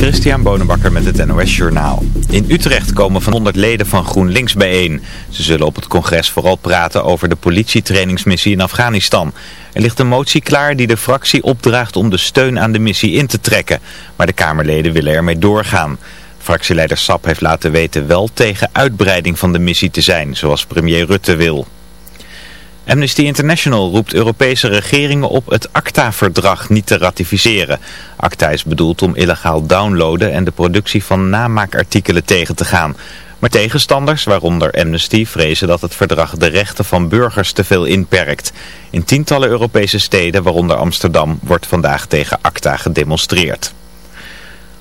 Christian Bonenbakker met het NOS Journaal. In Utrecht komen van 100 leden van GroenLinks bijeen. Ze zullen op het congres vooral praten over de politietrainingsmissie in Afghanistan. Er ligt een motie klaar die de fractie opdraagt om de steun aan de missie in te trekken. Maar de Kamerleden willen ermee doorgaan. Fractieleider Sap heeft laten weten wel tegen uitbreiding van de missie te zijn, zoals premier Rutte wil. Amnesty International roept Europese regeringen op het ACTA-verdrag niet te ratificeren. ACTA is bedoeld om illegaal downloaden en de productie van namaakartikelen tegen te gaan. Maar tegenstanders, waaronder Amnesty, vrezen dat het verdrag de rechten van burgers te veel inperkt. In tientallen Europese steden, waaronder Amsterdam, wordt vandaag tegen ACTA gedemonstreerd.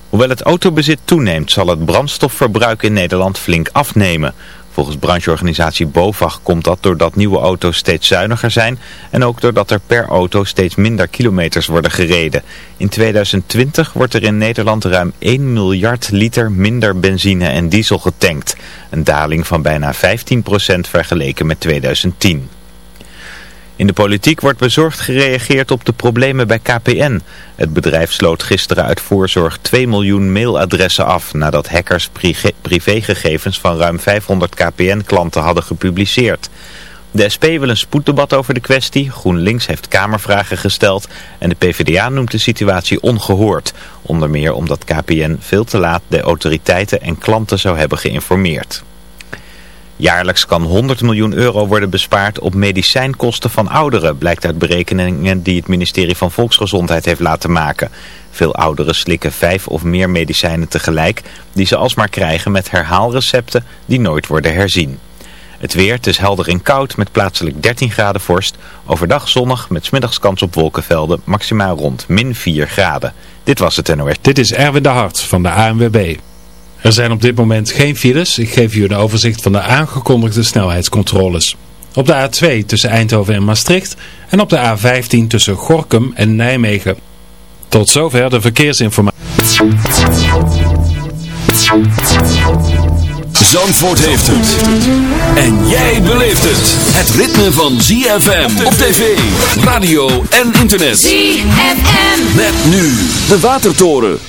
Hoewel het autobezit toeneemt, zal het brandstofverbruik in Nederland flink afnemen. Volgens brancheorganisatie BOVAG komt dat doordat nieuwe auto's steeds zuiniger zijn en ook doordat er per auto steeds minder kilometers worden gereden. In 2020 wordt er in Nederland ruim 1 miljard liter minder benzine en diesel getankt. Een daling van bijna 15% vergeleken met 2010. In de politiek wordt bezorgd gereageerd op de problemen bij KPN. Het bedrijf sloot gisteren uit voorzorg 2 miljoen mailadressen af nadat hackers privégegevens van ruim 500 KPN-klanten hadden gepubliceerd. De SP wil een spoeddebat over de kwestie, GroenLinks heeft kamervragen gesteld en de PvdA noemt de situatie ongehoord. Onder meer omdat KPN veel te laat de autoriteiten en klanten zou hebben geïnformeerd. Jaarlijks kan 100 miljoen euro worden bespaard op medicijnkosten van ouderen, blijkt uit berekeningen die het ministerie van Volksgezondheid heeft laten maken. Veel ouderen slikken vijf of meer medicijnen tegelijk, die ze alsmaar krijgen met herhaalrecepten die nooit worden herzien. Het weer, het is helder en koud met plaatselijk 13 graden vorst. Overdag zonnig met smiddags kans op wolkenvelden, maximaal rond min 4 graden. Dit was het NOS. Dit is Erwin de Hart van de ANWB. Er zijn op dit moment geen files. Ik geef u een overzicht van de aangekondigde snelheidscontroles. Op de A2 tussen Eindhoven en Maastricht en op de A15 tussen Gorkum en Nijmegen. Tot zover de verkeersinformatie. Zandvoort heeft het. En jij beleeft het. Het ritme van ZFM op tv, radio en internet. ZFM. Met nu de Watertoren.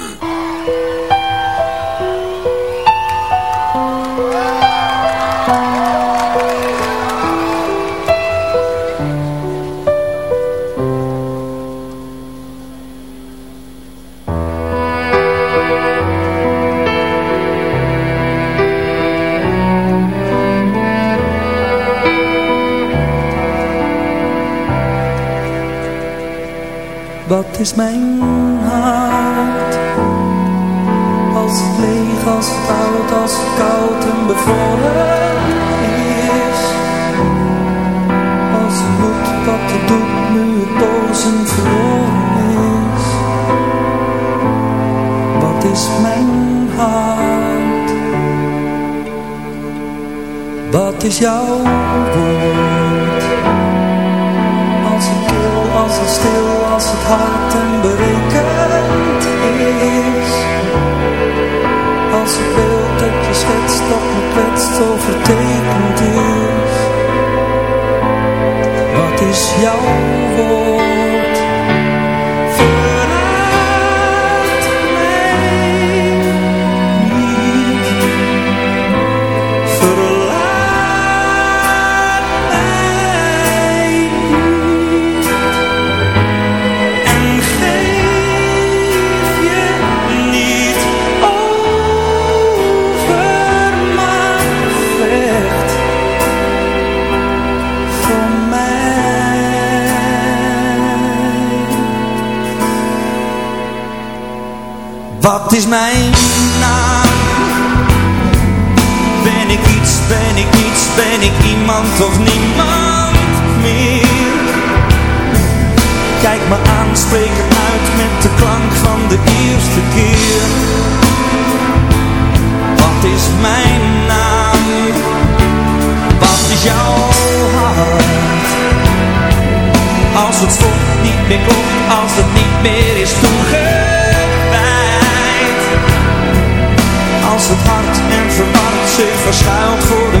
Wat is mijn hart? Als het leeg, als het oud, als het koud en bevroren is. Als het moet wat het doet nu het boos en verloren is. Wat is mijn hart? Wat is jouw woord als het hart en berekend is Als het beeld dat je schetst dat me kwetst overtekend is Wat is jouw woord? Wat is mijn naam? Ben ik iets, ben ik niets, ben ik iemand of niemand meer? Kijk me aan, spreek uit met de klank van de eerste keer. Wat is mijn naam? Wat is jouw hart? Als het slot niet meer klopt, verschuilt voor de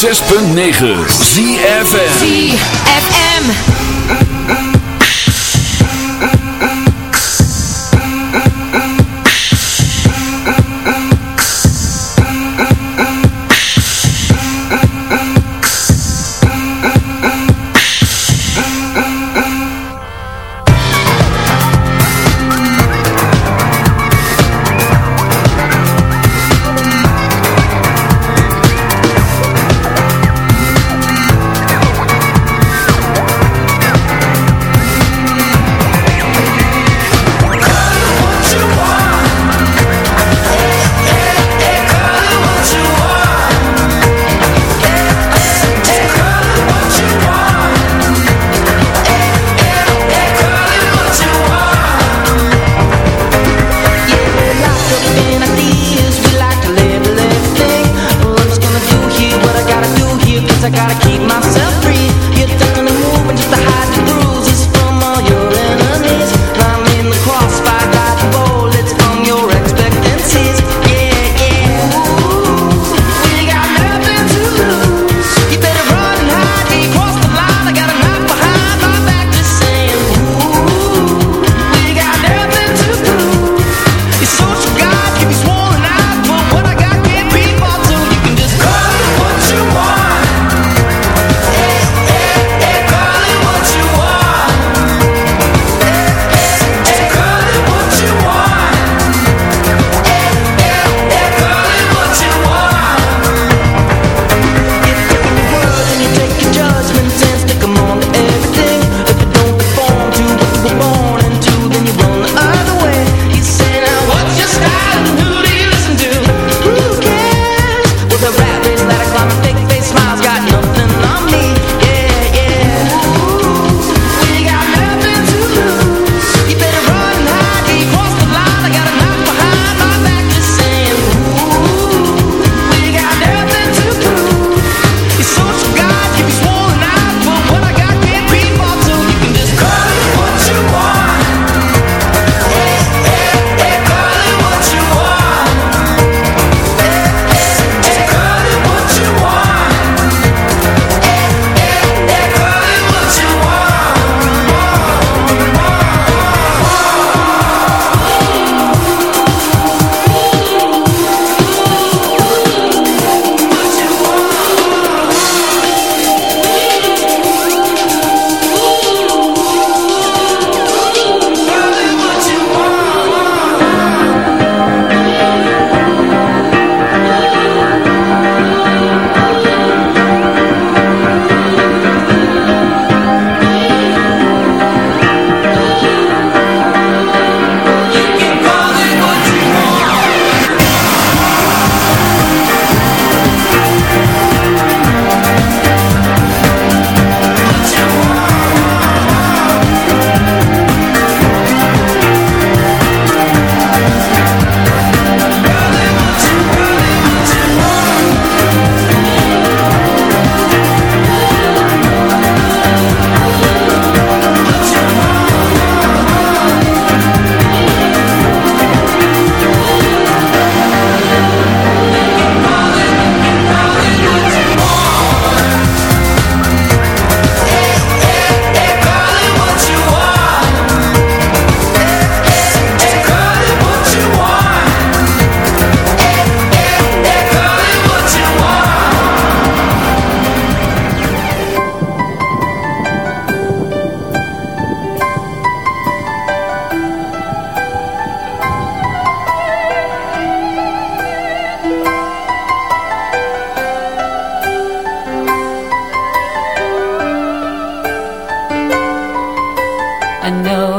106.9 ZFN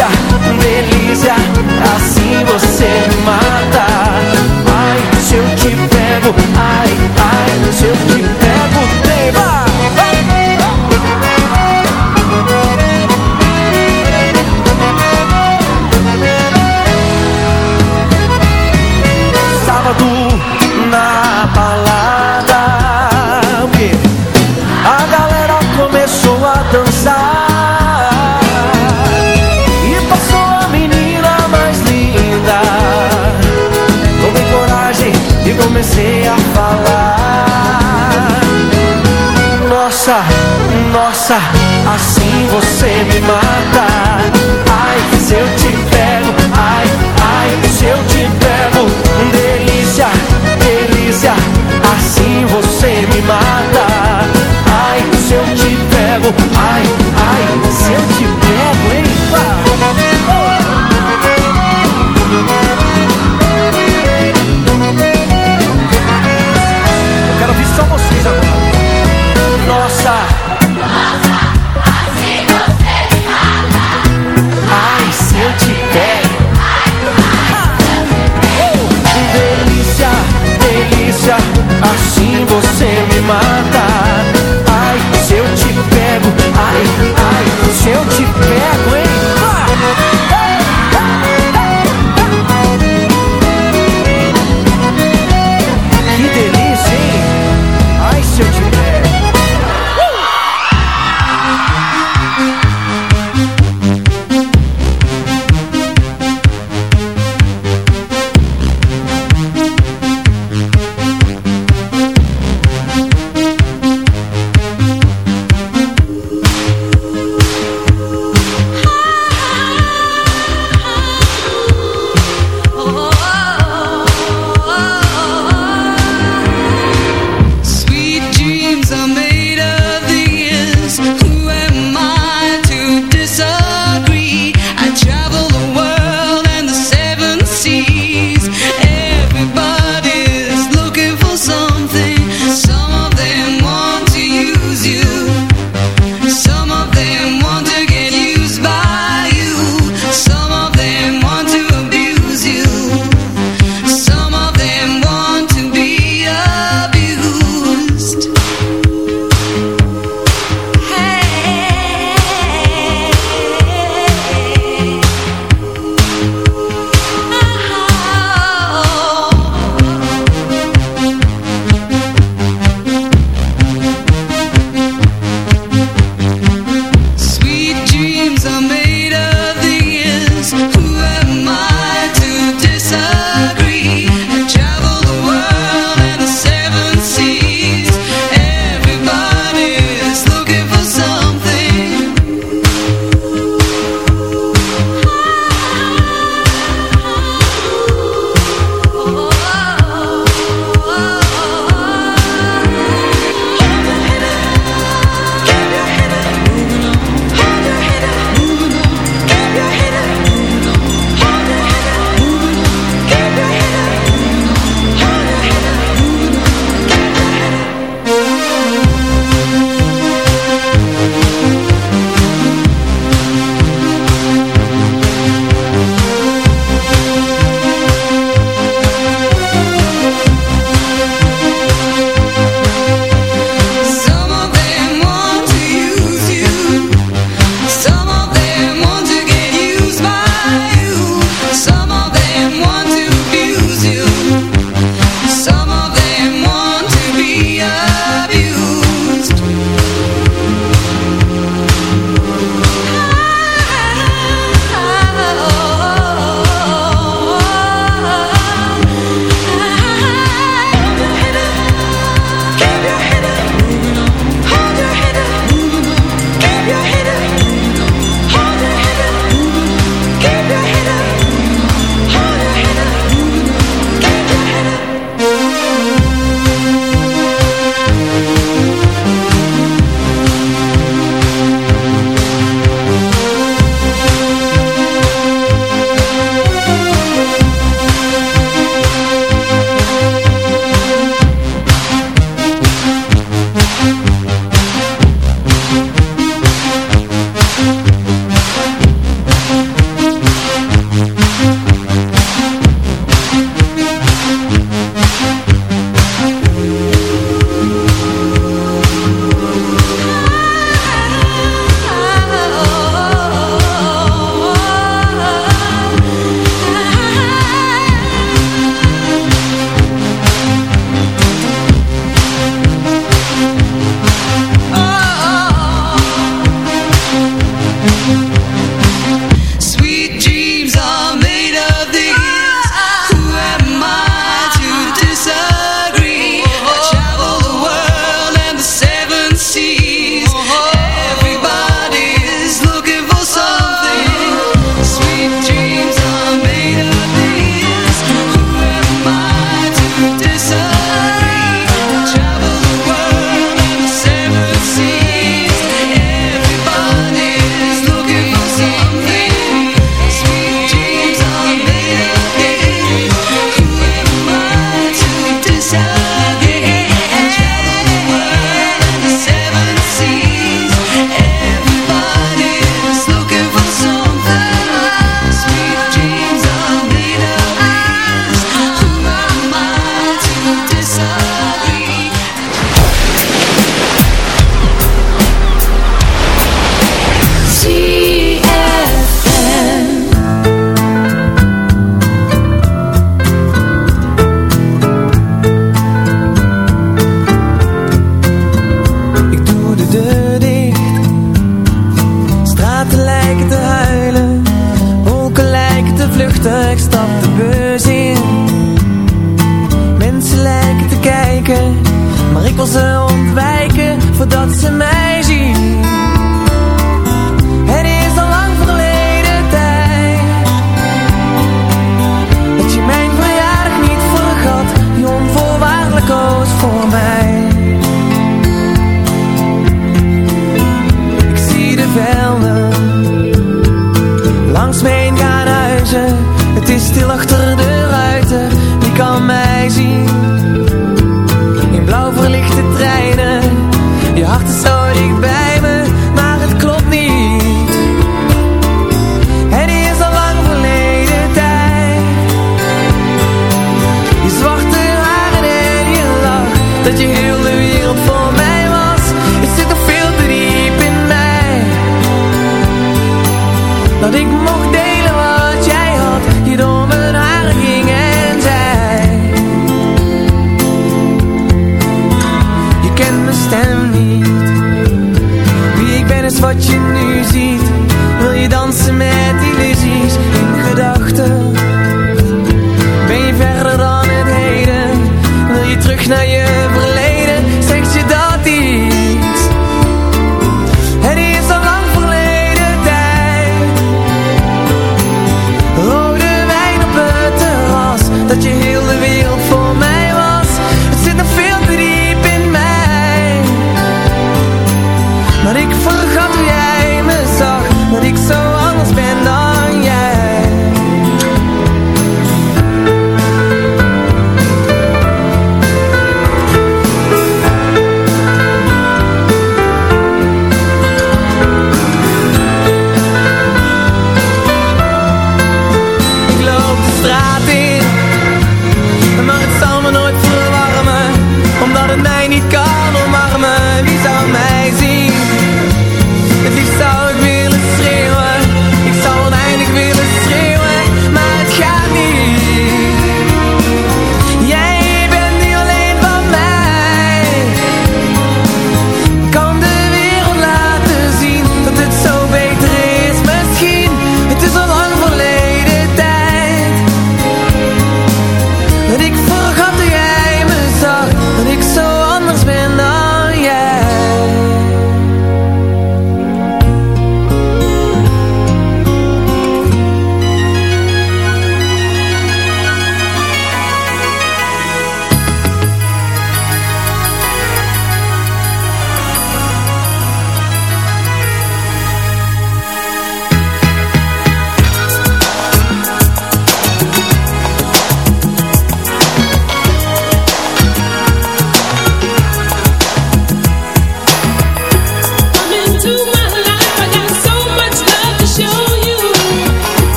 delícia, delícia, assim você me mata. Ai, se eu te pego, ai, ai, se eu te pego, trema. Sábado na balada Assim você me mata.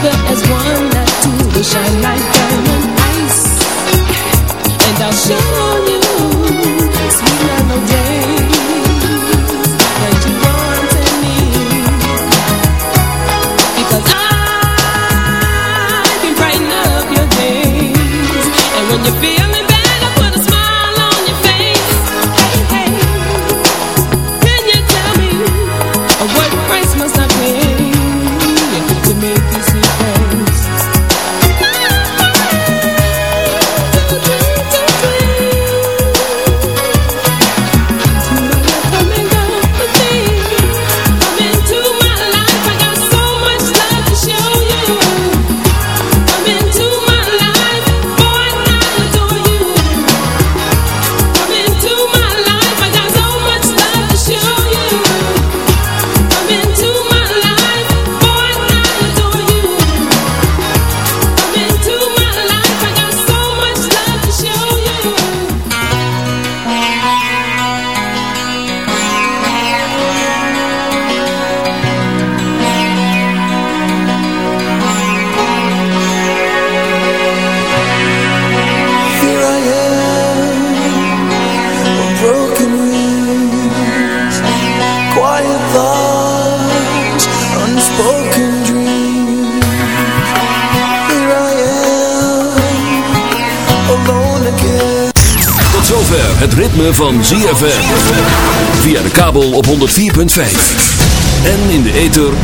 together as one, not two. Wish I